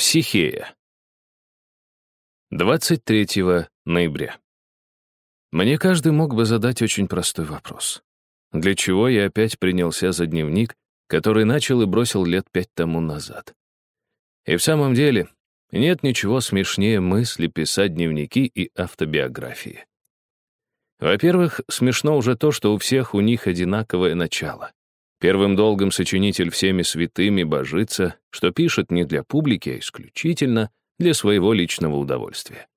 Психея. 23 ноября. Мне каждый мог бы задать очень простой вопрос. Для чего я опять принялся за дневник, который начал и бросил лет пять тому назад? И в самом деле, нет ничего смешнее мысли писать дневники и автобиографии. Во-первых, смешно уже то, что у всех у них одинаковое начало. Первым долгом сочинитель всеми святыми божится, что пишет не для публики, а исключительно для своего личного удовольствия.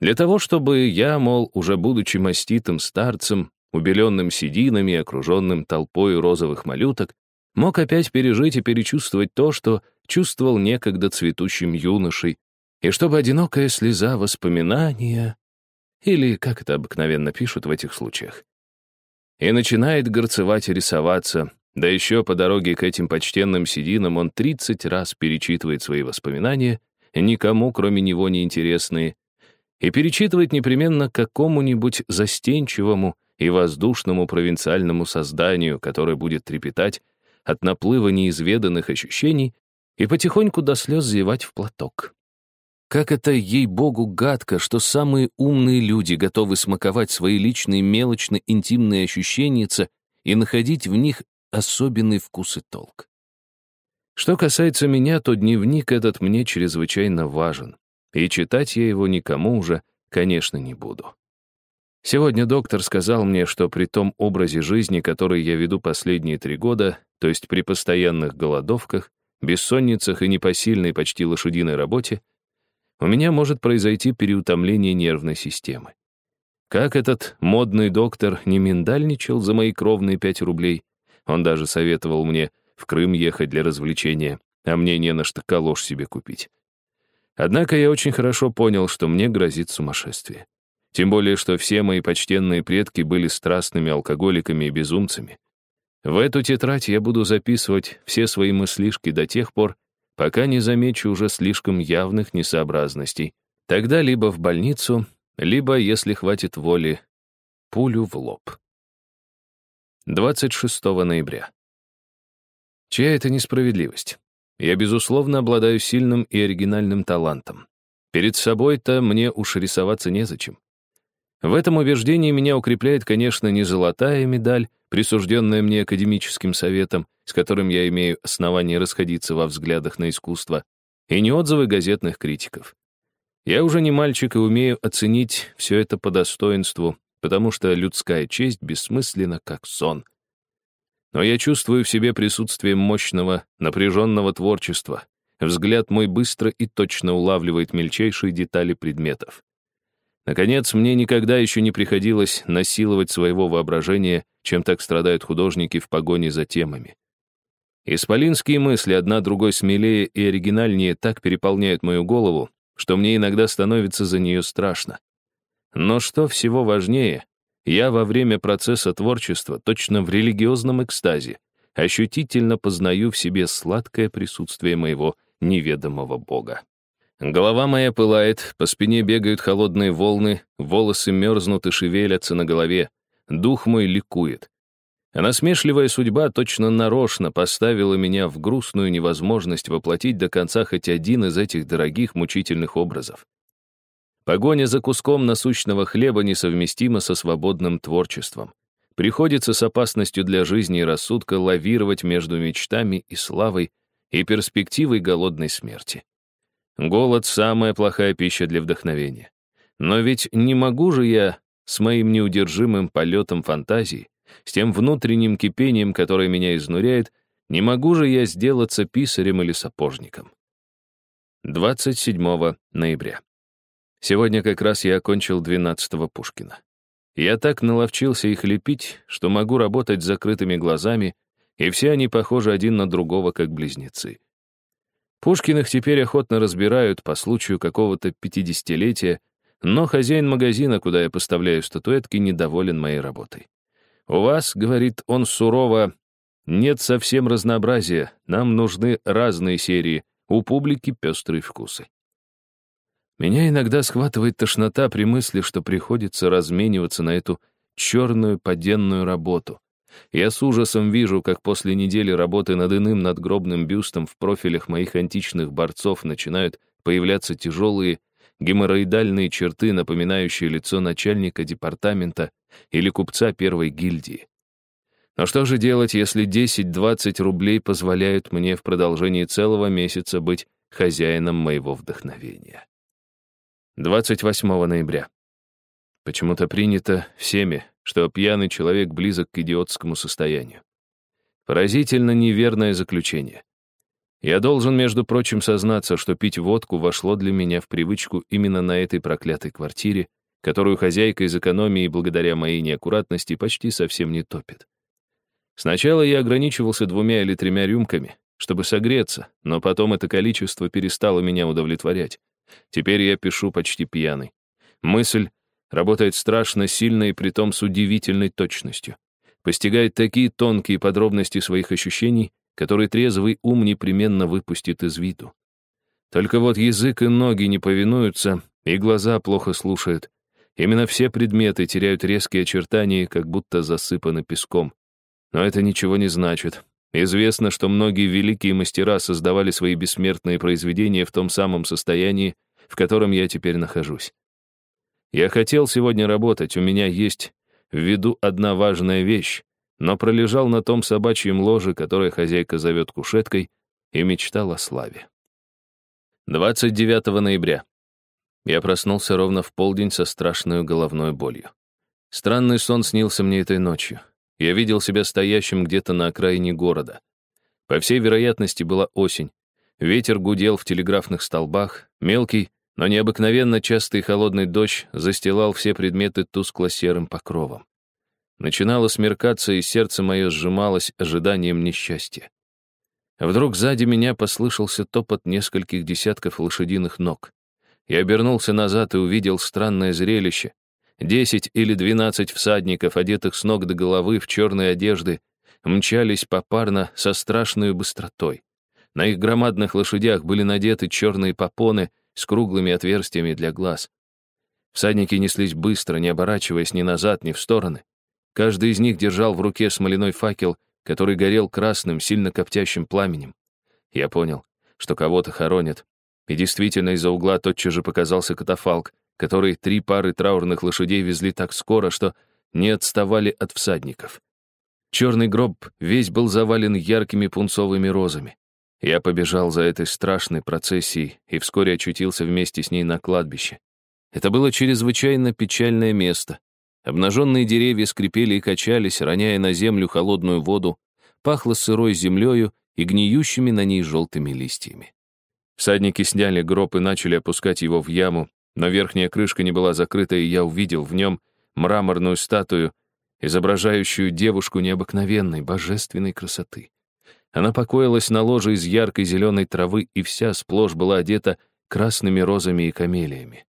Для того, чтобы я, мол, уже будучи маститым старцем, убеленным сединами и окруженным толпой розовых малюток, мог опять пережить и перечувствовать то, что чувствовал некогда цветущим юношей, и чтобы одинокая слеза воспоминания, или как это обыкновенно пишут в этих случаях, и начинает горцевать и рисоваться, да еще по дороге к этим почтенным сединам он 30 раз перечитывает свои воспоминания, никому, кроме него, не интересные, и перечитывает непременно какому-нибудь застенчивому и воздушному провинциальному созданию, которое будет трепетать от наплыва неизведанных ощущений и потихоньку до слез зевать в платок. Как это, ей-богу, гадко, что самые умные люди готовы смаковать свои личные мелочно-интимные ощущения и находить в них особенный вкус и толк. Что касается меня, то дневник этот мне чрезвычайно важен, и читать я его никому уже, конечно, не буду. Сегодня доктор сказал мне, что при том образе жизни, который я веду последние три года, то есть при постоянных голодовках, бессонницах и непосильной почти лошадиной работе, у меня может произойти переутомление нервной системы. Как этот модный доктор не миндальничал за мои кровные пять рублей, он даже советовал мне в Крым ехать для развлечения, а мне не на что калош себе купить. Однако я очень хорошо понял, что мне грозит сумасшествие. Тем более, что все мои почтенные предки были страстными алкоголиками и безумцами. В эту тетрадь я буду записывать все свои мыслишки до тех пор, пока не замечу уже слишком явных несообразностей. Тогда либо в больницу, либо, если хватит воли, пулю в лоб. 26 ноября. Чья это несправедливость? Я, безусловно, обладаю сильным и оригинальным талантом. Перед собой-то мне уж рисоваться незачем. В этом убеждении меня укрепляет, конечно, не золотая медаль, присужденная мне академическим советом, с которым я имею основание расходиться во взглядах на искусство, и не отзывы газетных критиков. Я уже не мальчик и умею оценить все это по достоинству, потому что людская честь бессмысленна, как сон. Но я чувствую в себе присутствие мощного, напряженного творчества. Взгляд мой быстро и точно улавливает мельчайшие детали предметов. Наконец, мне никогда еще не приходилось насиловать своего воображения, чем так страдают художники в погоне за темами. Исполинские мысли, одна другой смелее и оригинальнее, так переполняют мою голову, что мне иногда становится за нее страшно. Но что всего важнее, я во время процесса творчества, точно в религиозном экстазе, ощутительно познаю в себе сладкое присутствие моего неведомого Бога. Голова моя пылает, по спине бегают холодные волны, волосы мерзнут и шевелятся на голове, дух мой ликует. А насмешливая судьба точно нарочно поставила меня в грустную невозможность воплотить до конца хоть один из этих дорогих мучительных образов. Погоня за куском насущного хлеба несовместима со свободным творчеством. Приходится с опасностью для жизни и рассудка лавировать между мечтами и славой и перспективой голодной смерти. Голод — самая плохая пища для вдохновения. Но ведь не могу же я с моим неудержимым полетом фантазии, с тем внутренним кипением, которое меня изнуряет, не могу же я сделаться писарем или сапожником. 27 ноября. Сегодня как раз я окончил 12-го Пушкина. Я так наловчился их лепить, что могу работать с закрытыми глазами, и все они похожи один на другого, как близнецы. Пушкиных теперь охотно разбирают по случаю какого-то пятидесятилетия, но хозяин магазина, куда я поставляю статуэтки, недоволен моей работой. «У вас, — говорит он сурово, — нет совсем разнообразия, нам нужны разные серии, у публики пестрые вкусы». Меня иногда схватывает тошнота при мысли, что приходится размениваться на эту черную поденную работу, Я с ужасом вижу, как после недели работы над иным надгробным бюстом в профилях моих античных борцов начинают появляться тяжелые геморроидальные черты, напоминающие лицо начальника департамента или купца первой гильдии. Но что же делать, если 10-20 рублей позволяют мне в продолжении целого месяца быть хозяином моего вдохновения? 28 ноября. Почему-то принято всеми, что пьяный человек близок к идиотскому состоянию. Поразительно неверное заключение. Я должен, между прочим, сознаться, что пить водку вошло для меня в привычку именно на этой проклятой квартире, которую хозяйка из экономии благодаря моей неаккуратности почти совсем не топит. Сначала я ограничивался двумя или тремя рюмками, чтобы согреться, но потом это количество перестало меня удовлетворять. Теперь я пишу почти пьяный. Мысль работает страшно сильно и притом с удивительной точностью. Постигает такие тонкие подробности своих ощущений, которые трезвый ум непременно выпустит из виду. Только вот язык и ноги не повинуются, и глаза плохо слушают. Именно все предметы теряют резкие очертания, как будто засыпаны песком. Но это ничего не значит. Известно, что многие великие мастера создавали свои бессмертные произведения в том самом состоянии, в котором я теперь нахожусь. Я хотел сегодня работать, у меня есть в виду одна важная вещь, но пролежал на том собачьем ложе, которое хозяйка зовет кушеткой, и мечтал о славе. 29 ноября. Я проснулся ровно в полдень со страшной головной болью. Странный сон снился мне этой ночью. Я видел себя стоящим где-то на окраине города. По всей вероятности, была осень. Ветер гудел в телеграфных столбах, мелкий, но необыкновенно частый холодный дождь застилал все предметы тускло-серым покровом. Начинало смеркаться, и сердце мое сжималось ожиданием несчастья. Вдруг сзади меня послышался топот нескольких десятков лошадиных ног. Я обернулся назад и увидел странное зрелище, Десять или двенадцать всадников, одетых с ног до головы в черные одежды, мчались попарно со страшной быстротой. На их громадных лошадях были надеты черные попоны с круглыми отверстиями для глаз. Всадники неслись быстро, не оборачиваясь ни назад, ни в стороны. Каждый из них держал в руке смоляной факел, который горел красным, сильно коптящим пламенем. Я понял, что кого-то хоронят. И действительно, из-за угла тотчас же показался катафалк, который три пары траурных лошадей везли так скоро, что не отставали от всадников. Черный гроб весь был завален яркими пунцовыми розами. Я побежал за этой страшной процессией и вскоре очутился вместе с ней на кладбище. Это было чрезвычайно печальное место. Обнаженные деревья скрипели и качались, роняя на землю холодную воду, пахло сырой землею и гниющими на ней желтыми листьями. Всадники сняли гроб и начали опускать его в яму, но верхняя крышка не была закрыта, и я увидел в нем мраморную статую, изображающую девушку необыкновенной, божественной красоты. Она покоилась на ложе из яркой зеленой травы и вся сплошь была одета красными розами и камелиями.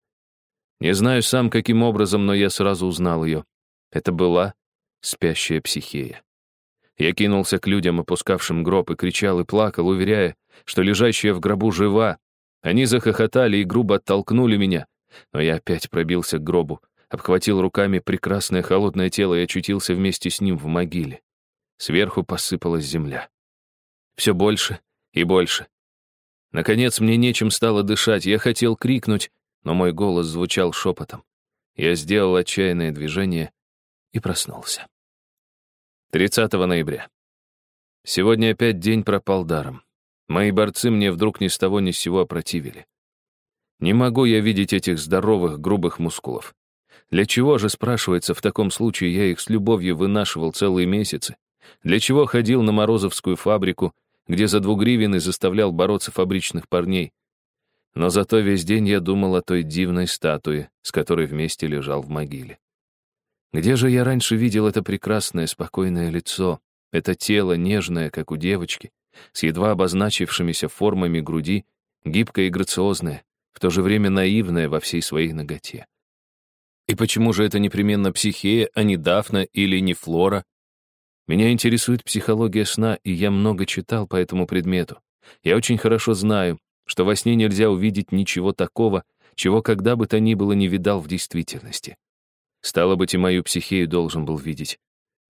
Не знаю сам, каким образом, но я сразу узнал ее. Это была спящая психея. Я кинулся к людям, опускавшим гроб, и кричал и плакал, уверяя, что лежащая в гробу жива. Они захохотали и грубо оттолкнули меня. Но я опять пробился к гробу, обхватил руками прекрасное холодное тело и очутился вместе с ним в могиле. Сверху посыпалась земля. Все больше и больше. Наконец мне нечем стало дышать. Я хотел крикнуть, но мой голос звучал шепотом. Я сделал отчаянное движение и проснулся. 30 ноября. Сегодня опять день пропал даром. Мои борцы мне вдруг ни с того ни с сего опротивили. Не могу я видеть этих здоровых, грубых мускулов. Для чего же, спрашивается, в таком случае я их с любовью вынашивал целые месяцы? Для чего ходил на Морозовскую фабрику, где за двугривины заставлял бороться фабричных парней? Но зато весь день я думал о той дивной статуе, с которой вместе лежал в могиле. Где же я раньше видел это прекрасное, спокойное лицо, это тело нежное, как у девочки, с едва обозначившимися формами груди, гибкое и грациозное, в то же время наивная во всей своей ноготе. И почему же это непременно психея, а не Дафна или не Флора? Меня интересует психология сна, и я много читал по этому предмету. Я очень хорошо знаю, что во сне нельзя увидеть ничего такого, чего когда бы то ни было не видал в действительности. Стало быть, и мою психею должен был видеть.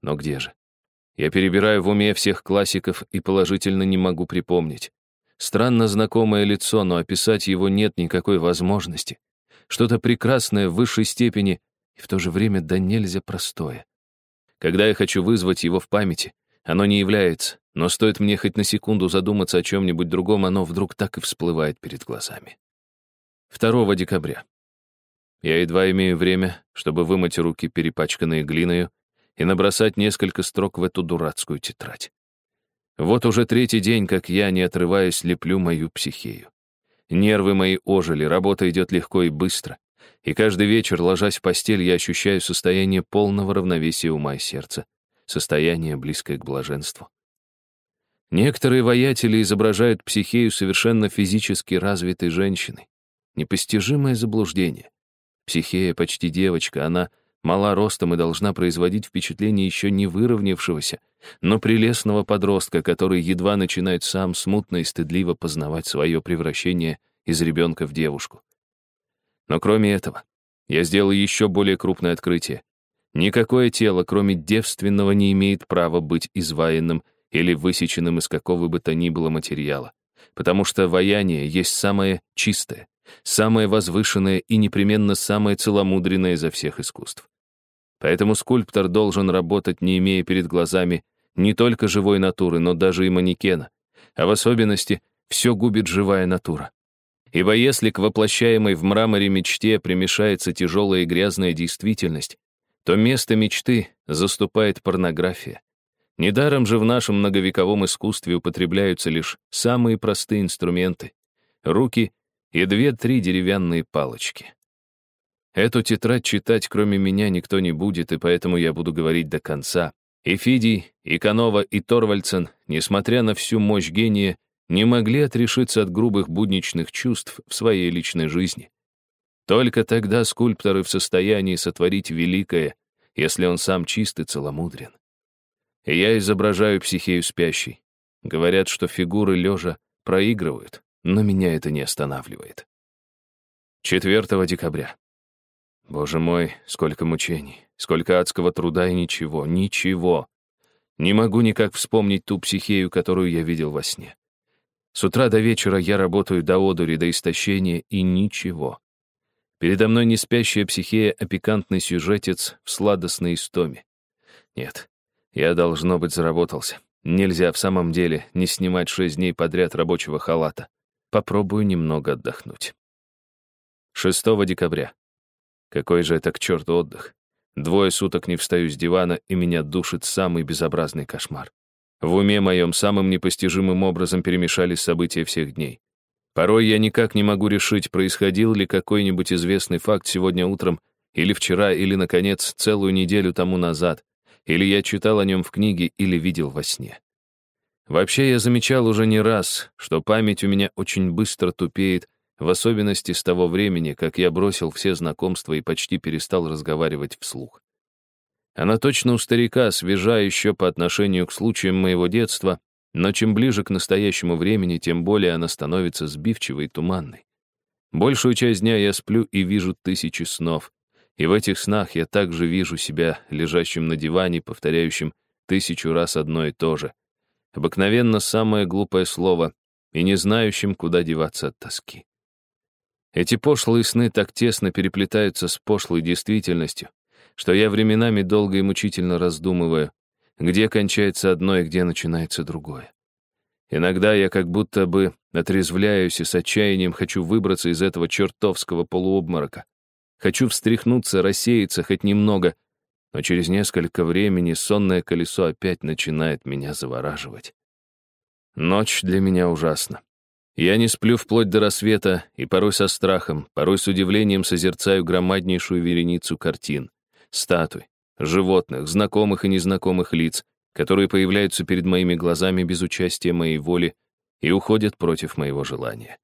Но где же? Я перебираю в уме всех классиков и положительно не могу припомнить. Странно знакомое лицо, но описать его нет никакой возможности. Что-то прекрасное в высшей степени и в то же время да нельзя простое. Когда я хочу вызвать его в памяти, оно не является, но стоит мне хоть на секунду задуматься о чем-нибудь другом, оно вдруг так и всплывает перед глазами. 2 декабря. Я едва имею время, чтобы вымыть руки, перепачканные глиною, и набросать несколько строк в эту дурацкую тетрадь. Вот уже третий день, как я, не отрываясь, леплю мою психею. Нервы мои ожили, работа идет легко и быстро. И каждый вечер, ложась в постель, я ощущаю состояние полного равновесия ума и сердца, состояние, близкое к блаженству. Некоторые воятели изображают психею совершенно физически развитой женщины. Непостижимое заблуждение. Психея почти девочка, она мала ростом и должна производить впечатление еще не выровнявшегося, но прелестного подростка, который едва начинает сам смутно и стыдливо познавать свое превращение из ребенка в девушку. Но кроме этого, я сделал еще более крупное открытие. Никакое тело, кроме девственного, не имеет права быть изваянным или высеченным из какого бы то ни было материала, потому что ваяние есть самое чистое, самое возвышенное и непременно самое целомудренное изо всех искусств. Поэтому скульптор должен работать, не имея перед глазами не только живой натуры, но даже и манекена, а в особенности все губит живая натура. Ибо если к воплощаемой в мраморе мечте примешается тяжелая и грязная действительность, то место мечты заступает порнография. Недаром же в нашем многовековом искусстве употребляются лишь самые простые инструменты — руки и две-три деревянные палочки. Эту тетрадь читать кроме меня никто не будет, и поэтому я буду говорить до конца. И Фидий, и Канова, и Торвальдсен, несмотря на всю мощь гения, не могли отрешиться от грубых будничных чувств в своей личной жизни. Только тогда скульпторы в состоянии сотворить великое, если он сам чист и целомудрен. И я изображаю психею спящей. Говорят, что фигуры лежа проигрывают, но меня это не останавливает. 4 декабря. Боже мой, сколько мучений, сколько адского труда и ничего, ничего. Не могу никак вспомнить ту психею, которую я видел во сне. С утра до вечера я работаю до одури, до истощения, и ничего. Передо мной не спящая психея, а пикантный сюжетец в сладостной истоме. Нет, я, должно быть, заработался. Нельзя в самом деле не снимать шесть дней подряд рабочего халата. Попробую немного отдохнуть. 6 декабря. Какой же это к черту отдых? Двое суток не встаю с дивана, и меня душит самый безобразный кошмар. В уме моем самым непостижимым образом перемешались события всех дней. Порой я никак не могу решить, происходил ли какой-нибудь известный факт сегодня утром, или вчера, или, наконец, целую неделю тому назад, или я читал о нем в книге, или видел во сне. Вообще, я замечал уже не раз, что память у меня очень быстро тупеет, в особенности с того времени, как я бросил все знакомства и почти перестал разговаривать вслух. Она точно у старика, свежа еще по отношению к случаям моего детства, но чем ближе к настоящему времени, тем более она становится сбивчивой и туманной. Большую часть дня я сплю и вижу тысячи снов, и в этих снах я также вижу себя лежащим на диване, повторяющим тысячу раз одно и то же. Обыкновенно самое глупое слово и не знающим, куда деваться от тоски. Эти пошлые сны так тесно переплетаются с пошлой действительностью, что я временами долго и мучительно раздумываю, где кончается одно и где начинается другое. Иногда я как будто бы отрезвляюсь и с отчаянием хочу выбраться из этого чертовского полуобморока. Хочу встряхнуться, рассеяться хоть немного, но через несколько времени сонное колесо опять начинает меня завораживать. Ночь для меня ужасна. Я не сплю вплоть до рассвета и порой со страхом, порой с удивлением созерцаю громаднейшую вереницу картин, статуй, животных, знакомых и незнакомых лиц, которые появляются перед моими глазами без участия моей воли и уходят против моего желания.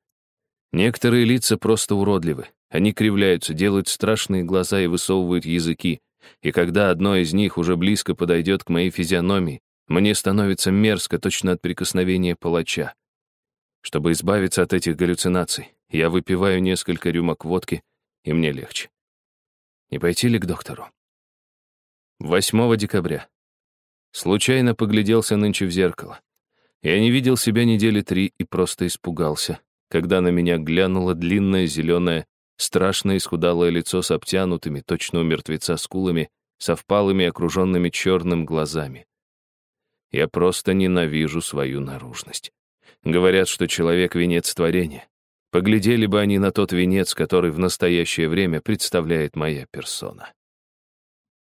Некоторые лица просто уродливы. Они кривляются, делают страшные глаза и высовывают языки. И когда одно из них уже близко подойдет к моей физиономии, мне становится мерзко точно от прикосновения палача. Чтобы избавиться от этих галлюцинаций, я выпиваю несколько рюмок водки, и мне легче. Не пойти ли к доктору? 8 декабря. Случайно погляделся нынче в зеркало. Я не видел себя недели три и просто испугался, когда на меня глянуло длинное зеленое, страшное исхудалое лицо с обтянутыми, точно у мертвеца скулами, со впалыми, окруженными черным глазами. Я просто ненавижу свою наружность. Говорят, что человек — венец творения. Поглядели бы они на тот венец, который в настоящее время представляет моя персона.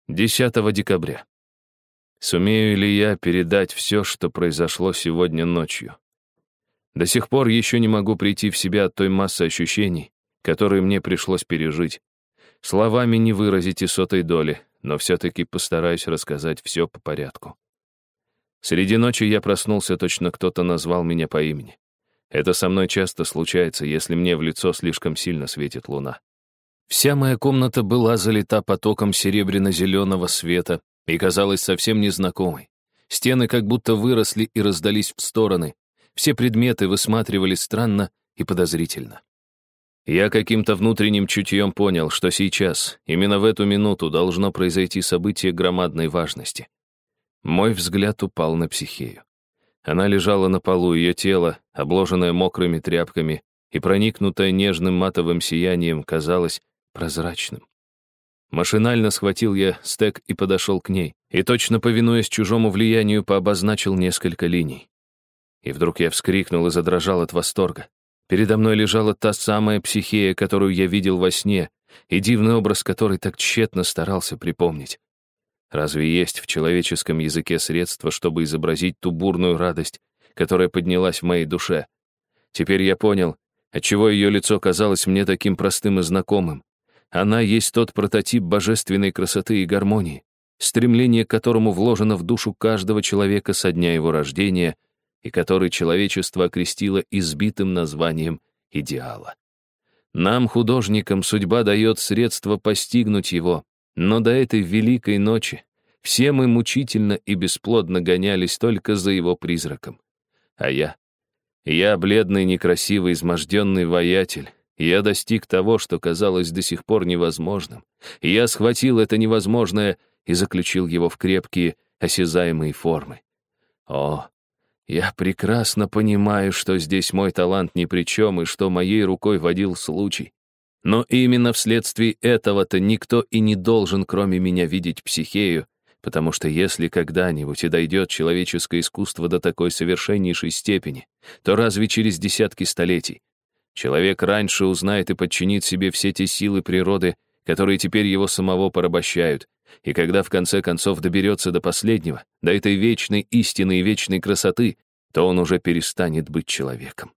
10 декабря. Сумею ли я передать все, что произошло сегодня ночью? До сих пор еще не могу прийти в себя от той массы ощущений, которые мне пришлось пережить. Словами не выразить и сотой доли, но все-таки постараюсь рассказать все по порядку. Среди ночи я проснулся, точно кто-то назвал меня по имени. Это со мной часто случается, если мне в лицо слишком сильно светит луна. Вся моя комната была залита потоком серебряно-зеленого света, и казалась совсем незнакомой. Стены как будто выросли и раздались в стороны. Все предметы высматривались странно и подозрительно. Я каким-то внутренним чутьем понял, что сейчас, именно в эту минуту, должно произойти событие громадной важности. Мой взгляд упал на психею. Она лежала на полу, ее тело, обложенное мокрыми тряпками и проникнутое нежным матовым сиянием, казалось прозрачным. Машинально схватил я стек и подошел к ней, и точно повинуясь чужому влиянию, пообозначил несколько линий. И вдруг я вскрикнул и задрожал от восторга. Передо мной лежала та самая психея, которую я видел во сне, и дивный образ которой так тщетно старался припомнить. Разве есть в человеческом языке средства, чтобы изобразить ту бурную радость, которая поднялась в моей душе? Теперь я понял, отчего ее лицо казалось мне таким простым и знакомым. Она есть тот прототип божественной красоты и гармонии, стремление к которому вложено в душу каждого человека со дня его рождения и который человечество окрестило избитым названием идеала. Нам, художникам, судьба дает средства постигнуть его, но до этой великой ночи все мы мучительно и бесплодно гонялись только за его призраком. А я? Я бледный, некрасивый, изможденный воятель, я достиг того, что казалось до сих пор невозможным. Я схватил это невозможное и заключил его в крепкие, осязаемые формы. О, я прекрасно понимаю, что здесь мой талант ни при чем и что моей рукой водил случай. Но именно вследствие этого-то никто и не должен, кроме меня, видеть психею, потому что если когда-нибудь и дойдет человеческое искусство до такой совершеннейшей степени, то разве через десятки столетий, Человек раньше узнает и подчинит себе все те силы природы, которые теперь его самого порабощают, и когда в конце концов доберется до последнего, до этой вечной истины и вечной красоты, то он уже перестанет быть человеком.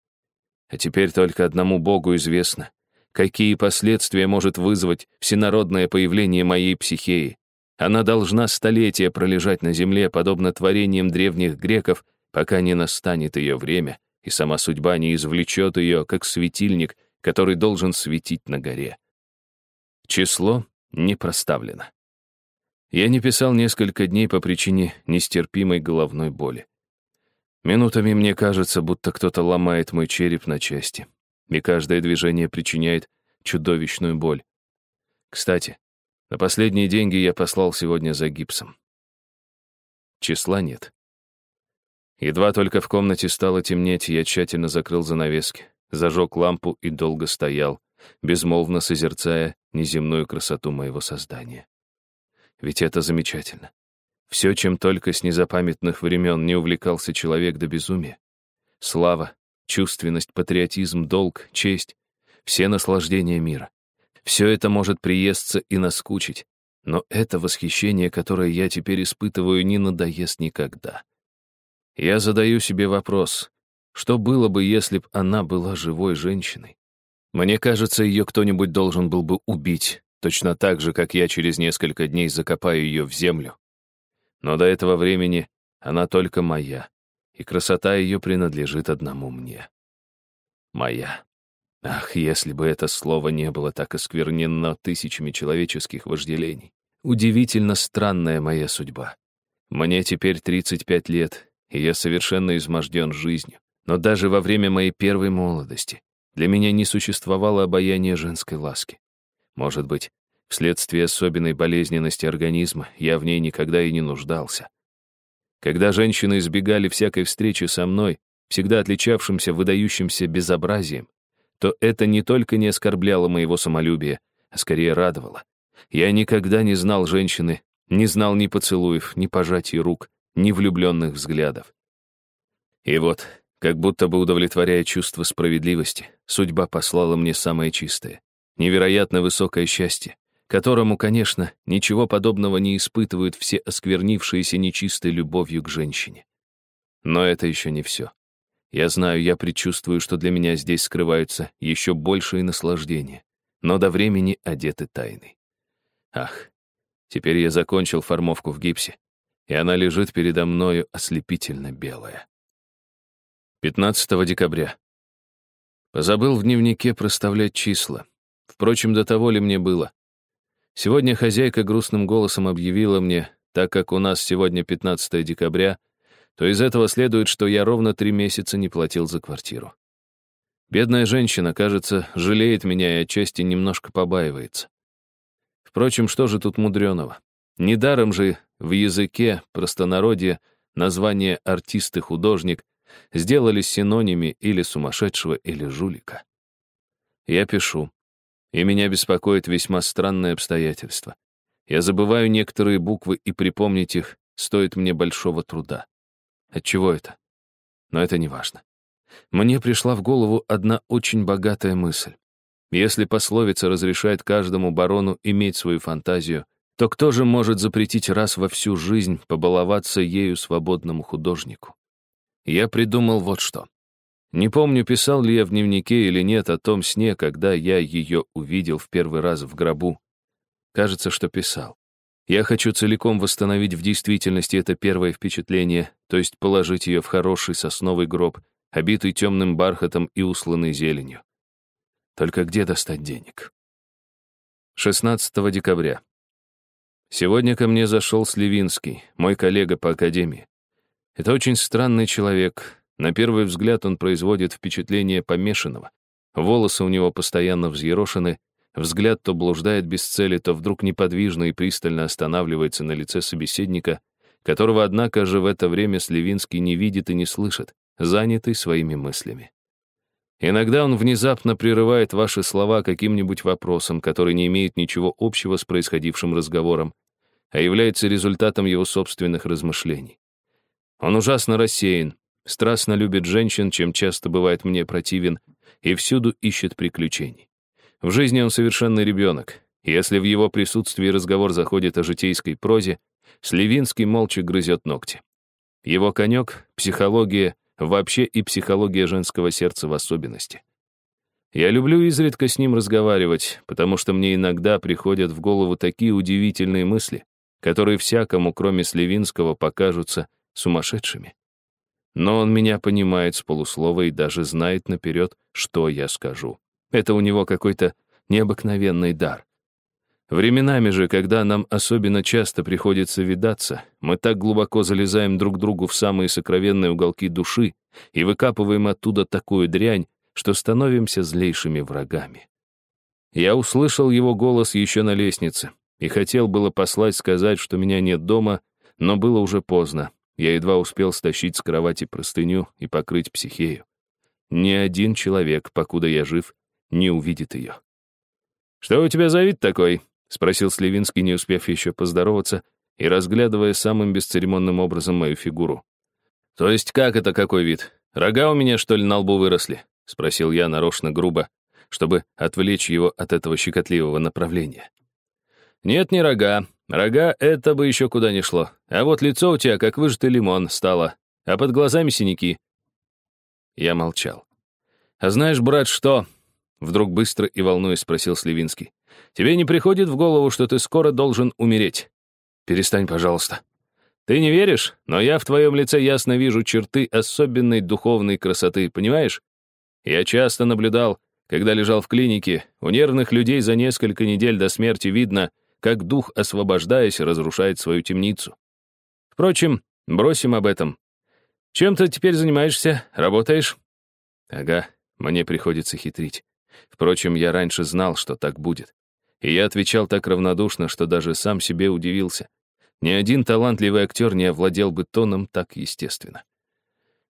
А теперь только одному Богу известно, какие последствия может вызвать всенародное появление моей психеи. Она должна столетия пролежать на земле, подобно творениям древних греков, пока не настанет ее время, и сама судьба не извлечет ее, как светильник, который должен светить на горе. Число не проставлено. Я не писал несколько дней по причине нестерпимой головной боли. Минутами мне кажется, будто кто-то ломает мой череп на части, и каждое движение причиняет чудовищную боль. Кстати, на последние деньги я послал сегодня за гипсом. Числа нет. Едва только в комнате стало темнеть, я тщательно закрыл занавески, зажег лампу и долго стоял, безмолвно созерцая неземную красоту моего создания. Ведь это замечательно. Все, чем только с незапамятных времен не увлекался человек до безумия. Слава, чувственность, патриотизм, долг, честь — все наслаждения мира. Все это может приесться и наскучить, но это восхищение, которое я теперь испытываю, не надоест никогда. Я задаю себе вопрос, что было бы, если б она была живой женщиной? Мне кажется, ее кто-нибудь должен был бы убить, точно так же, как я через несколько дней закопаю ее в землю. Но до этого времени она только моя, и красота ее принадлежит одному мне. Моя. Ах, если бы это слово не было так осквернено тысячами человеческих вожделений. Удивительно странная моя судьба. Мне теперь 35 лет, и я совершенно изможден жизнью. Но даже во время моей первой молодости для меня не существовало обаяния женской ласки. Может быть, вследствие особенной болезненности организма я в ней никогда и не нуждался. Когда женщины избегали всякой встречи со мной, всегда отличавшимся выдающимся безобразием, то это не только не оскорбляло моего самолюбия, а скорее радовало. Я никогда не знал женщины, не знал ни поцелуев, ни пожатий рук, ни влюбленных взглядов. И вот, как будто бы удовлетворяя чувство справедливости, судьба послала мне самое чистое, невероятно высокое счастье, которому, конечно, ничего подобного не испытывают все осквернившиеся нечистой любовью к женщине. Но это еще не все. Я знаю, я предчувствую, что для меня здесь скрываются еще большие наслаждения, но до времени одеты тайны. Ах, теперь я закончил формовку в гипсе, и она лежит передо мною ослепительно белая. 15 декабря. Позабыл в дневнике проставлять числа. Впрочем, до того ли мне было? Сегодня хозяйка грустным голосом объявила мне, так как у нас сегодня 15 декабря, то из этого следует, что я ровно три месяца не платил за квартиру. Бедная женщина, кажется, жалеет меня и отчасти немножко побаивается. Впрочем, что же тут мудреного? Недаром же в языке простонародья название артист и художник сделались синонимами или сумасшедшего, или жулика. Я пишу, и меня беспокоит весьма странное обстоятельство. Я забываю некоторые буквы, и припомнить их стоит мне большого труда. Отчего это? Но это не важно. Мне пришла в голову одна очень богатая мысль. Если пословица разрешает каждому барону иметь свою фантазию, то кто же может запретить раз во всю жизнь побаловаться ею свободному художнику? Я придумал вот что. Не помню, писал ли я в дневнике или нет о том сне, когда я ее увидел в первый раз в гробу. Кажется, что писал. Я хочу целиком восстановить в действительности это первое впечатление, то есть положить ее в хороший сосновый гроб, обитый темным бархатом и усланный зеленью. Только где достать денег? 16 декабря. Сегодня ко мне зашел Сливинский, мой коллега по академии. Это очень странный человек. На первый взгляд он производит впечатление помешанного. Волосы у него постоянно взъерошены, Взгляд то блуждает без цели, то вдруг неподвижно и пристально останавливается на лице собеседника, которого, однако же, в это время Сливинский не видит и не слышит, занятый своими мыслями. Иногда он внезапно прерывает ваши слова каким-нибудь вопросом, который не имеет ничего общего с происходившим разговором, а является результатом его собственных размышлений. Он ужасно рассеян, страстно любит женщин, чем часто бывает мне противен, и всюду ищет приключений. В жизни он совершенный ребенок. Если в его присутствии разговор заходит о житейской прозе, Сливинский молча грызет ногти. Его конек — психология вообще и психология женского сердца в особенности. Я люблю изредка с ним разговаривать, потому что мне иногда приходят в голову такие удивительные мысли, которые всякому, кроме Сливинского, покажутся сумасшедшими. Но он меня понимает с полуслова и даже знает наперед, что я скажу. Это у него какой-то необыкновенный дар. Временами же, когда нам особенно часто приходится видаться, мы так глубоко залезаем друг другу в самые сокровенные уголки души и выкапываем оттуда такую дрянь, что становимся злейшими врагами. Я услышал его голос еще на лестнице и хотел было послать сказать, что меня нет дома, но было уже поздно. Я едва успел стащить с кровати простыню и покрыть психею. Ни один человек, покуда я жив, не увидит ее. «Что у тебя за вид такой?» — спросил Сливинский, не успев еще поздороваться и разглядывая самым бесцеремонным образом мою фигуру. «То есть как это какой вид? Рога у меня, что ли, на лбу выросли?» — спросил я нарочно грубо, чтобы отвлечь его от этого щекотливого направления. «Нет, не рога. Рога — это бы еще куда ни шло. А вот лицо у тебя, как выжатый лимон, стало, а под глазами синяки». Я молчал. «А знаешь, брат, что?» Вдруг быстро и волнуясь спросил Сливинский. «Тебе не приходит в голову, что ты скоро должен умереть?» «Перестань, пожалуйста». «Ты не веришь? Но я в твоем лице ясно вижу черты особенной духовной красоты, понимаешь? Я часто наблюдал, когда лежал в клинике, у нервных людей за несколько недель до смерти видно, как дух, освобождаясь, разрушает свою темницу. Впрочем, бросим об этом. Чем ты теперь занимаешься? Работаешь? Ага, мне приходится хитрить. Впрочем, я раньше знал, что так будет. И я отвечал так равнодушно, что даже сам себе удивился. ни один талантливый актер не овладел бы тоном так естественно.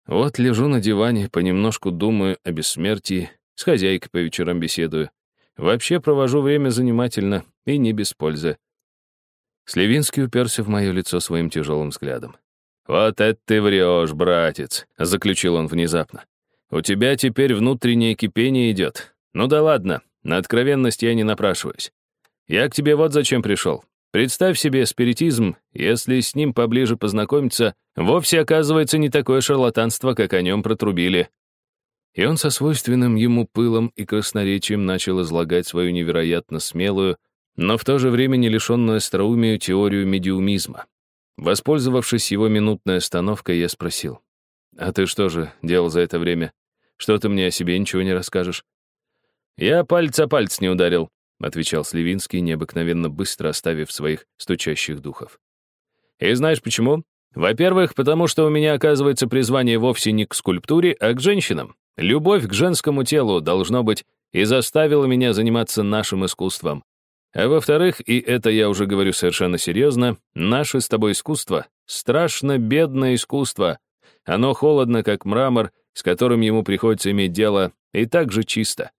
Вот лежу на диване, понемножку думаю о бессмертии, с хозяйкой по вечерам беседую. Вообще провожу время занимательно и не без пользы. Сливинский уперся в мое лицо своим тяжелым взглядом. «Вот это ты врешь, братец», — заключил он внезапно. «У тебя теперь внутреннее кипение идет. Ну да ладно, на откровенность я не напрашиваюсь. Я к тебе вот зачем пришел. Представь себе спиритизм, если с ним поближе познакомиться, вовсе оказывается не такое шарлатанство, как о нем протрубили. И он со свойственным ему пылом и красноречием начал излагать свою невероятно смелую, но в то же время не лишенную остроумию теорию медиумизма. Воспользовавшись его минутной остановкой, я спросил, «А ты что же делал за это время? Что ты мне о себе ничего не расскажешь?» «Я пальц о пальц не ударил», — отвечал Сливинский, необыкновенно быстро оставив своих стучащих духов. «И знаешь почему? Во-первых, потому что у меня, оказывается, призвание вовсе не к скульптуре, а к женщинам. Любовь к женскому телу, должно быть, и заставила меня заниматься нашим искусством. А во-вторых, и это я уже говорю совершенно серьезно, наше с тобой искусство — страшно бедное искусство. Оно холодно, как мрамор, с которым ему приходится иметь дело, и так же чисто.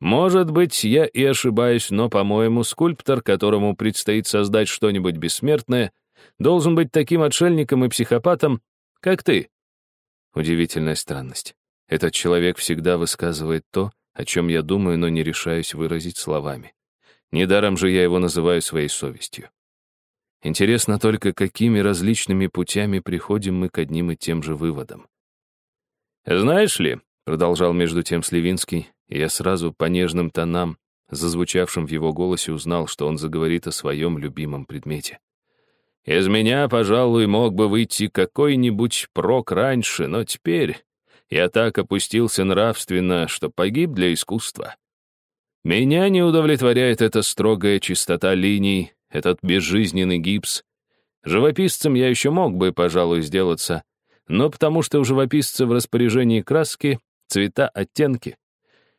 Может быть, я и ошибаюсь, но, по-моему, скульптор, которому предстоит создать что-нибудь бессмертное, должен быть таким отшельником и психопатом, как ты. Удивительная странность. Этот человек всегда высказывает то, о чем я думаю, но не решаюсь выразить словами. Недаром же я его называю своей совестью. Интересно только, какими различными путями приходим мы к одним и тем же выводам. «Знаешь ли», — продолжал между тем Сливинский, я сразу по нежным тонам, зазвучавшим в его голосе, узнал, что он заговорит о своем любимом предмете. «Из меня, пожалуй, мог бы выйти какой-нибудь прок раньше, но теперь я так опустился нравственно, что погиб для искусства. Меня не удовлетворяет эта строгая чистота линий, этот безжизненный гипс. Живописцем я еще мог бы, пожалуй, сделаться, но потому что у живописца в распоряжении краски, цвета, оттенки.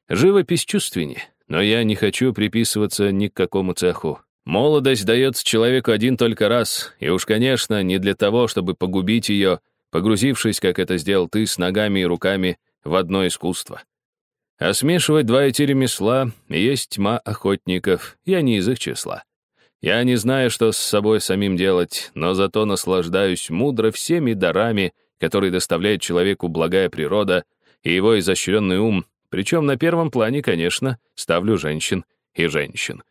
Живопись чувственнее, но я не хочу приписываться ни к какому цеху. Молодость дается человеку один только раз, и уж, конечно, не для того, чтобы погубить ее, погрузившись, как это сделал ты, с ногами и руками в одно искусство. А смешивать два эти ремесла есть тьма охотников, я не из их числа. Я не знаю, что с собой самим делать, но зато наслаждаюсь мудро всеми дарами, которые доставляет человеку благая природа и его изощренный ум, причем на первом плане, конечно, ставлю женщин и женщин.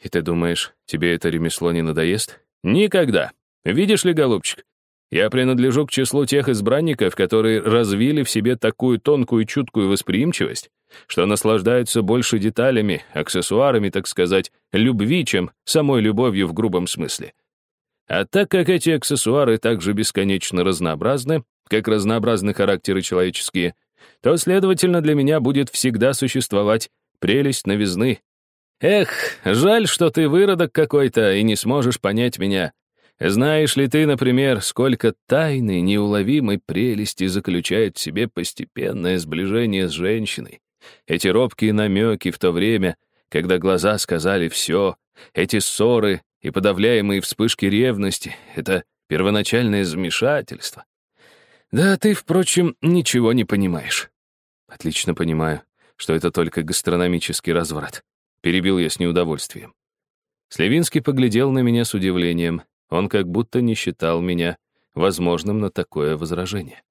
И ты думаешь, тебе это ремесло не надоест? Никогда. Видишь ли, голубчик, я принадлежу к числу тех избранников, которые развили в себе такую тонкую и чуткую восприимчивость, что наслаждаются больше деталями, аксессуарами, так сказать, любви, чем самой любовью в грубом смысле. А так как эти аксессуары также бесконечно разнообразны, как разнообразны характеры человеческие, то, следовательно, для меня будет всегда существовать прелесть новизны. Эх, жаль, что ты выродок какой-то и не сможешь понять меня. Знаешь ли ты, например, сколько тайной, неуловимой прелести заключает в себе постепенное сближение с женщиной? Эти робкие намеки в то время, когда глаза сказали все, эти ссоры и подавляемые вспышки ревности — это первоначальное замешательство. Да, ты, впрочем, ничего не понимаешь. Отлично понимаю, что это только гастрономический разврат. Перебил я с неудовольствием. Слевинский поглядел на меня с удивлением. Он как будто не считал меня возможным на такое возражение.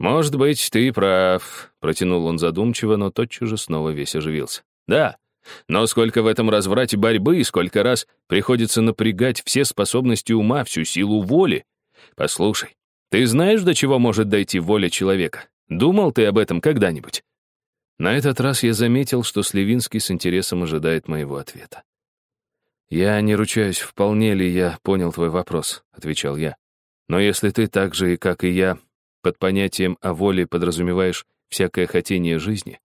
«Может быть, ты прав», — протянул он задумчиво, но тотчас же снова весь оживился. «Да, но сколько в этом разврате борьбы, сколько раз приходится напрягать все способности ума, всю силу воли. Послушай, ты знаешь, до чего может дойти воля человека? Думал ты об этом когда-нибудь?» На этот раз я заметил, что Сливинский с интересом ожидает моего ответа. «Я не ручаюсь, вполне ли я понял твой вопрос», — отвечал я. «Но если ты так же, как и я, под понятием о воле подразумеваешь всякое хотение жизни,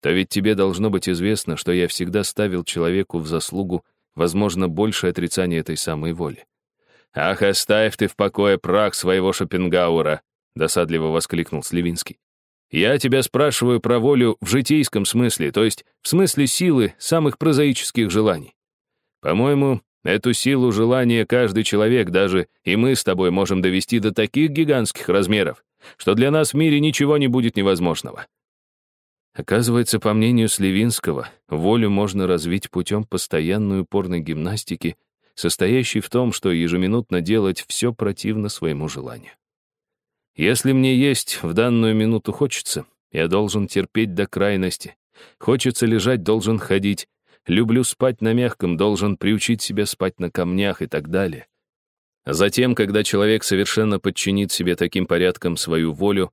то ведь тебе должно быть известно, что я всегда ставил человеку в заслугу, возможно, большее отрицание этой самой воли. «Ах, оставь ты в покое прах своего Шопенгауэра!» — досадливо воскликнул Сливинский. «Я тебя спрашиваю про волю в житейском смысле, то есть в смысле силы самых прозаических желаний. По-моему, Эту силу желания каждый человек, даже и мы с тобой, можем довести до таких гигантских размеров, что для нас в мире ничего не будет невозможного. Оказывается, по мнению Сливинского, волю можно развить путем постоянной упорной гимнастики, состоящей в том, что ежеминутно делать все противно своему желанию. Если мне есть в данную минуту хочется, я должен терпеть до крайности. Хочется лежать, должен ходить. Люблю спать на мягком, должен приучить себя спать на камнях и так далее. Затем, когда человек совершенно подчинит себе таким порядком свою волю,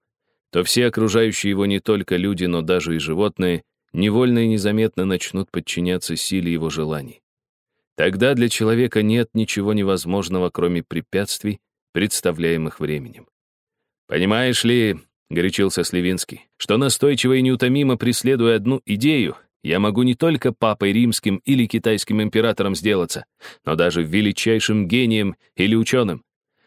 то все окружающие его не только люди, но даже и животные, невольно и незаметно начнут подчиняться силе его желаний. Тогда для человека нет ничего невозможного, кроме препятствий, представляемых временем. «Понимаешь ли, — горячился Сливинский, — что настойчиво и неутомимо преследуя одну идею, я могу не только папой римским или китайским императором сделаться, но даже величайшим гением или ученым.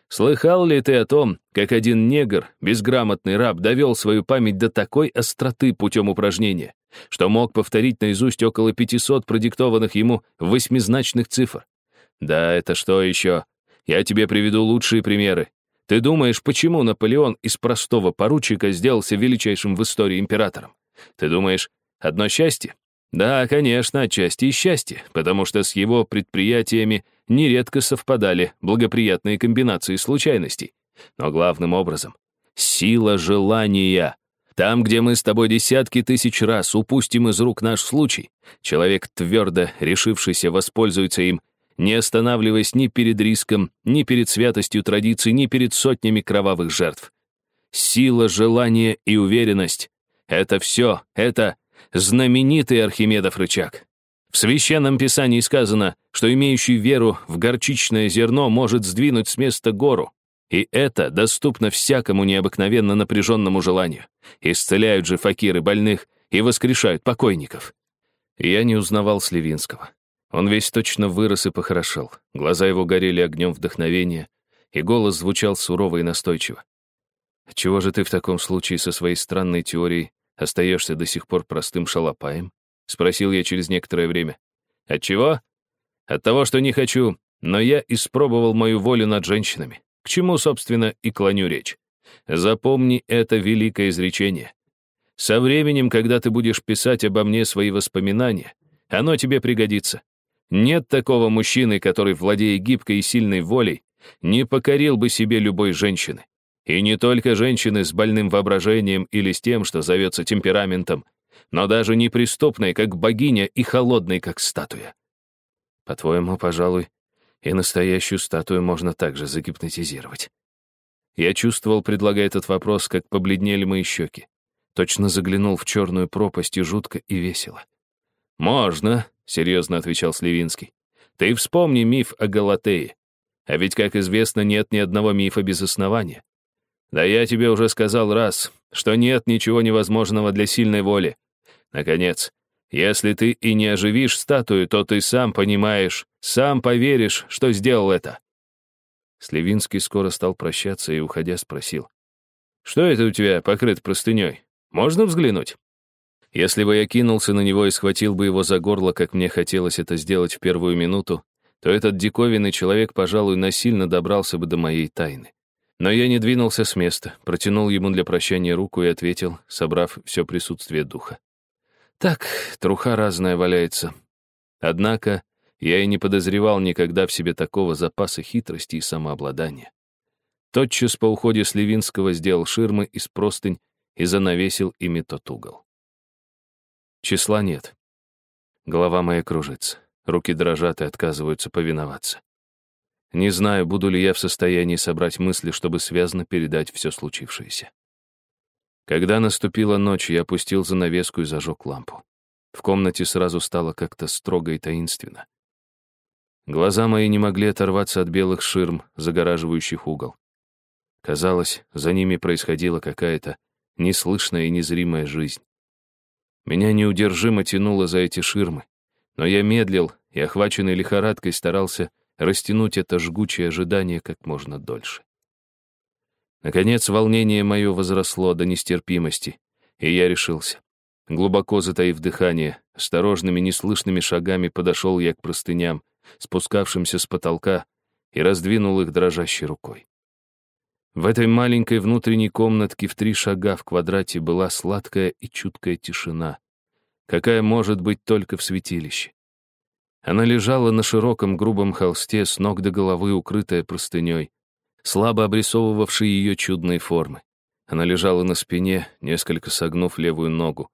Слыхал ли ты о том, как один негр, безграмотный раб, довел свою память до такой остроты путем упражнения, что мог повторить наизусть около 500 продиктованных ему восьмизначных цифр? Да, это что еще? Я тебе приведу лучшие примеры. Ты думаешь, почему Наполеон из простого поручика сделался величайшим в истории императором? Ты думаешь, одно счастье? Да, конечно, отчасти и счастье, потому что с его предприятиями нередко совпадали благоприятные комбинации случайностей. Но главным образом — сила желания. Там, где мы с тобой десятки тысяч раз упустим из рук наш случай, человек, твердо решившийся воспользуется им, не останавливаясь ни перед риском, ни перед святостью традиций, ни перед сотнями кровавых жертв. Сила желания и уверенность — это все, это знаменитый Архимедов рычаг. В Священном Писании сказано, что имеющий веру в горчичное зерно может сдвинуть с места гору. И это доступно всякому необыкновенно напряженному желанию. Исцеляют же факиры больных и воскрешают покойников. Я не узнавал Сливинского. Он весь точно вырос и похорошел. Глаза его горели огнем вдохновения, и голос звучал сурово и настойчиво. «Чего же ты в таком случае со своей странной теорией Остаешься до сих пор простым шалопаем? Спросил я через некоторое время. От чего? От того, что не хочу, но я испробовал мою волю над женщинами. К чему, собственно, и клоню речь. Запомни это великое изречение. Со временем, когда ты будешь писать обо мне свои воспоминания, оно тебе пригодится. Нет такого мужчины, который, владея гибкой и сильной волей, не покорил бы себе любой женщины. И не только женщины с больным воображением или с тем, что зовется темпераментом, но даже неприступной, как богиня, и холодной, как статуя. По-твоему, пожалуй, и настоящую статую можно также загипнотизировать. Я чувствовал, предлагая этот вопрос, как побледнели мои щеки. Точно заглянул в черную пропасть и жутко и весело. «Можно», — серьезно отвечал Сливинский. «Ты вспомни миф о Галатее. А ведь, как известно, нет ни одного мифа без основания. Да я тебе уже сказал раз, что нет ничего невозможного для сильной воли. Наконец, если ты и не оживишь статую, то ты сам понимаешь, сам поверишь, что сделал это. Сливинский скоро стал прощаться и, уходя, спросил. «Что это у тебя покрыт простыней? Можно взглянуть?» Если бы я кинулся на него и схватил бы его за горло, как мне хотелось это сделать в первую минуту, то этот диковинный человек, пожалуй, насильно добрался бы до моей тайны. Но я не двинулся с места, протянул ему для прощания руку и ответил, собрав все присутствие духа. Так, труха разная валяется. Однако я и не подозревал никогда в себе такого запаса хитрости и самообладания. Тотчас по уходе Сливинского сделал ширмы из простынь и занавесил ими тот угол. Числа нет. Голова моя кружится, руки дрожат и отказываются повиноваться. Не знаю, буду ли я в состоянии собрать мысли, чтобы связно передать все случившееся. Когда наступила ночь, я опустил занавеску и зажег лампу. В комнате сразу стало как-то строго и таинственно. Глаза мои не могли оторваться от белых ширм, загораживающих угол. Казалось, за ними происходила какая-то неслышная и незримая жизнь. Меня неудержимо тянуло за эти ширмы, но я медлил и, охваченный лихорадкой, старался растянуть это жгучее ожидание как можно дольше. Наконец, волнение мое возросло до нестерпимости, и я решился. Глубоко затаив дыхание, осторожными, неслышными шагами подошел я к простыням, спускавшимся с потолка, и раздвинул их дрожащей рукой. В этой маленькой внутренней комнатке в три шага в квадрате была сладкая и чуткая тишина, какая может быть только в святилище. Она лежала на широком грубом холсте, с ног до головы укрытая простыней, слабо обрисовывавшей ее чудные формы. Она лежала на спине, несколько согнув левую ногу.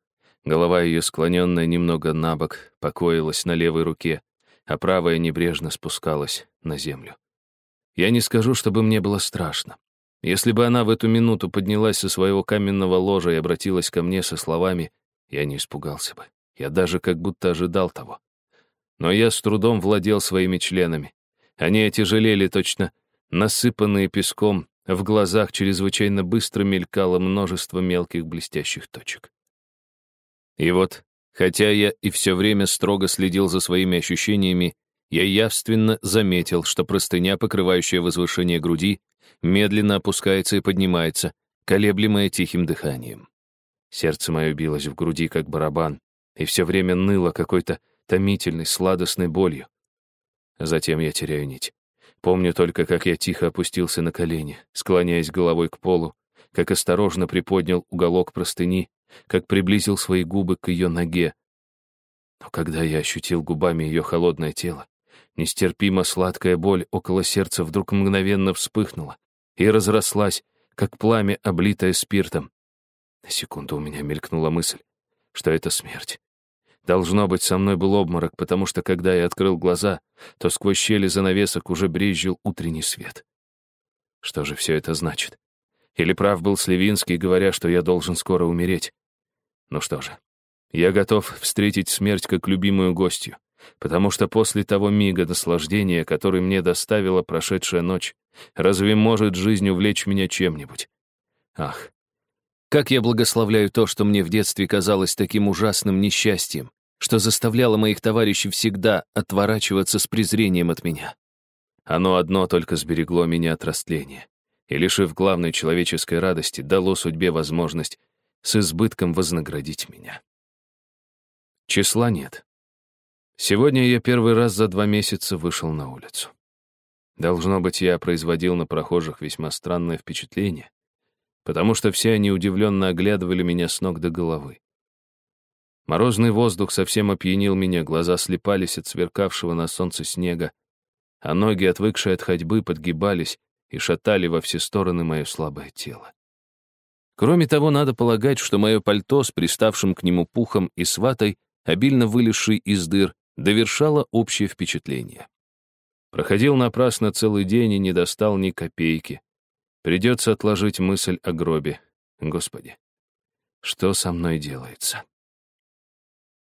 Голова ее, склоненная немного на бок, покоилась на левой руке, а правая небрежно спускалась на землю. Я не скажу, чтобы мне было страшно. Если бы она в эту минуту поднялась со своего каменного ложа и обратилась ко мне со словами, я не испугался бы. Я даже как будто ожидал того. Но я с трудом владел своими членами. Они отяжелели точно, насыпанные песком, в глазах чрезвычайно быстро мелькало множество мелких блестящих точек. И вот, хотя я и все время строго следил за своими ощущениями, я явственно заметил, что простыня, покрывающая возвышение груди, медленно опускается и поднимается, колеблемая тихим дыханием. Сердце мое билось в груди, как барабан, и все время ныло какой-то томительной, сладостной болью. Затем я теряю нить. Помню только, как я тихо опустился на колени, склоняясь головой к полу, как осторожно приподнял уголок простыни, как приблизил свои губы к ее ноге. Но когда я ощутил губами ее холодное тело, нестерпимо сладкая боль около сердца вдруг мгновенно вспыхнула и разрослась, как пламя, облитое спиртом. На секунду у меня мелькнула мысль, что это смерть. Должно быть, со мной был обморок, потому что, когда я открыл глаза, то сквозь щели занавесок уже брезжил утренний свет. Что же все это значит? Или прав был Сливинский, говоря, что я должен скоро умереть? Ну что же, я готов встретить смерть как любимую гостью, потому что после того мига наслаждения, который мне доставила прошедшая ночь, разве может жизнь увлечь меня чем-нибудь? Ах, как я благословляю то, что мне в детстве казалось таким ужасным несчастьем, что заставляло моих товарищей всегда отворачиваться с презрением от меня. Оно одно только сберегло меня от растления и, лишив главной человеческой радости, дало судьбе возможность с избытком вознаградить меня. Числа нет. Сегодня я первый раз за два месяца вышел на улицу. Должно быть, я производил на прохожих весьма странное впечатление, потому что все они удивленно оглядывали меня с ног до головы. Морозный воздух совсем опьянил меня, глаза слепались от сверкавшего на солнце снега, а ноги, отвыкшие от ходьбы, подгибались и шатали во все стороны мое слабое тело. Кроме того, надо полагать, что мое пальто с приставшим к нему пухом и сватой, обильно вылезшей из дыр, довершало общее впечатление. Проходил напрасно целый день и не достал ни копейки. Придется отложить мысль о гробе. Господи, что со мной делается?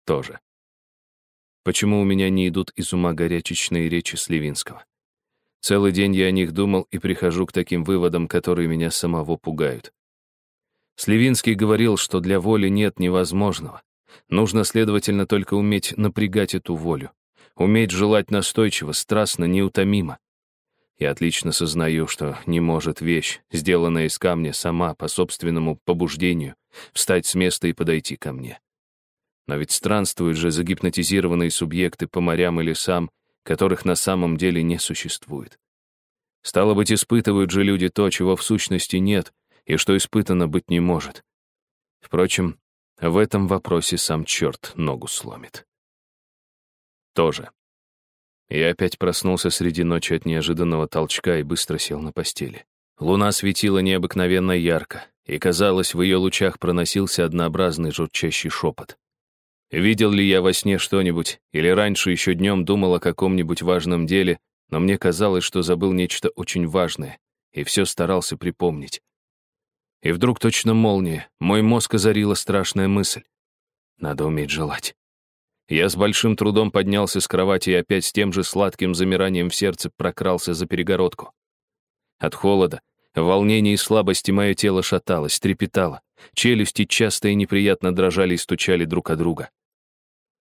тоже. Почему у меня не идут из ума горячечные речи Сливинского? Целый день я о них думал и прихожу к таким выводам, которые меня самого пугают. Сливинский говорил, что для воли нет невозможного. Нужно, следовательно, только уметь напрягать эту волю, уметь желать настойчиво, страстно, неутомимо. Я отлично сознаю, что не может вещь, сделанная из камня, сама, по собственному побуждению, встать с места и подойти ко мне. Но ведь странствуют же загипнотизированные субъекты по морям и лесам, которых на самом деле не существует. Стало быть, испытывают же люди то, чего в сущности нет, и что испытано быть не может. Впрочем, в этом вопросе сам черт ногу сломит. Тоже. Я опять проснулся среди ночи от неожиданного толчка и быстро сел на постели. Луна светила необыкновенно ярко, и, казалось, в ее лучах проносился однообразный журчащий шепот. Видел ли я во сне что-нибудь, или раньше еще днем думал о каком-нибудь важном деле, но мне казалось, что забыл нечто очень важное, и все старался припомнить. И вдруг точно молния, мой мозг озарила страшная мысль. Надо уметь желать. Я с большим трудом поднялся с кровати и опять с тем же сладким замиранием в сердце прокрался за перегородку. От холода, волнения и слабости мое тело шаталось, трепетало, челюсти часто и неприятно дрожали и стучали друг о друга.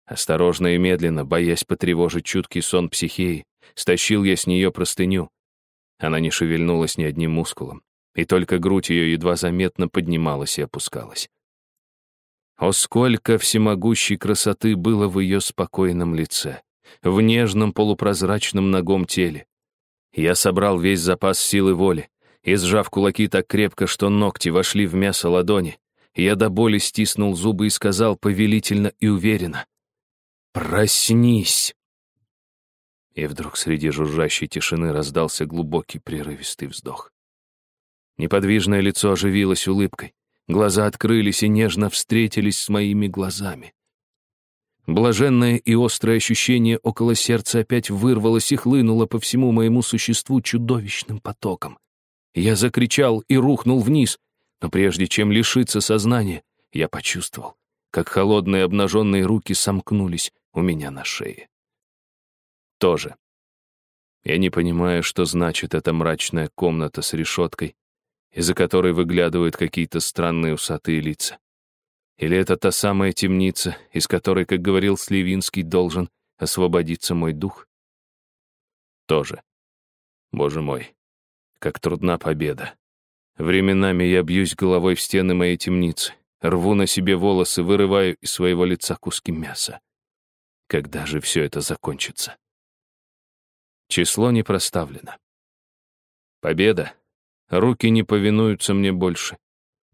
Осторожно и медленно, боясь потревожить чуткий сон психеи, стащил я с нее простыню. Она не шевельнулась ни одним мускулом, и только грудь ее едва заметно поднималась и опускалась. О, сколько всемогущей красоты было в ее спокойном лице, в нежном полупрозрачном ногом теле. Я собрал весь запас силы воли и, сжав кулаки так крепко, что ногти вошли в мясо ладони, я до боли стиснул зубы и сказал повелительно и уверенно «Проснись!» И вдруг среди жужжащей тишины раздался глубокий прерывистый вздох. Неподвижное лицо оживилось улыбкой, глаза открылись и нежно встретились с моими глазами. Блаженное и острое ощущение около сердца опять вырвалось и хлынуло по всему моему существу чудовищным потоком. Я закричал и рухнул вниз, но прежде чем лишиться сознания, я почувствовал, как холодные обнаженные руки сомкнулись у меня на шее. Тоже. Я не понимаю, что значит эта мрачная комната с решеткой, из-за которой выглядывают какие-то странные усатые лица. Или это та самая темница, из которой, как говорил Сливинский, должен освободиться мой дух? Тоже. Боже мой, как трудна победа. Временами я бьюсь головой в стены моей темницы, рву на себе волосы, вырываю из своего лица куски мяса. Когда же все это закончится? Число не проставлено. Победа. Руки не повинуются мне больше.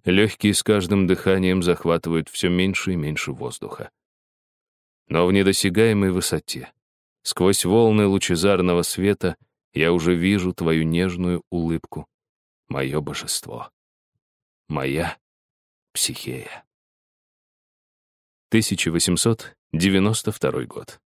Легкие с каждым дыханием захватывают все меньше и меньше воздуха. Но в недосягаемой высоте, сквозь волны лучезарного света, я уже вижу твою нежную улыбку, мое божество, моя психея. 1892 год.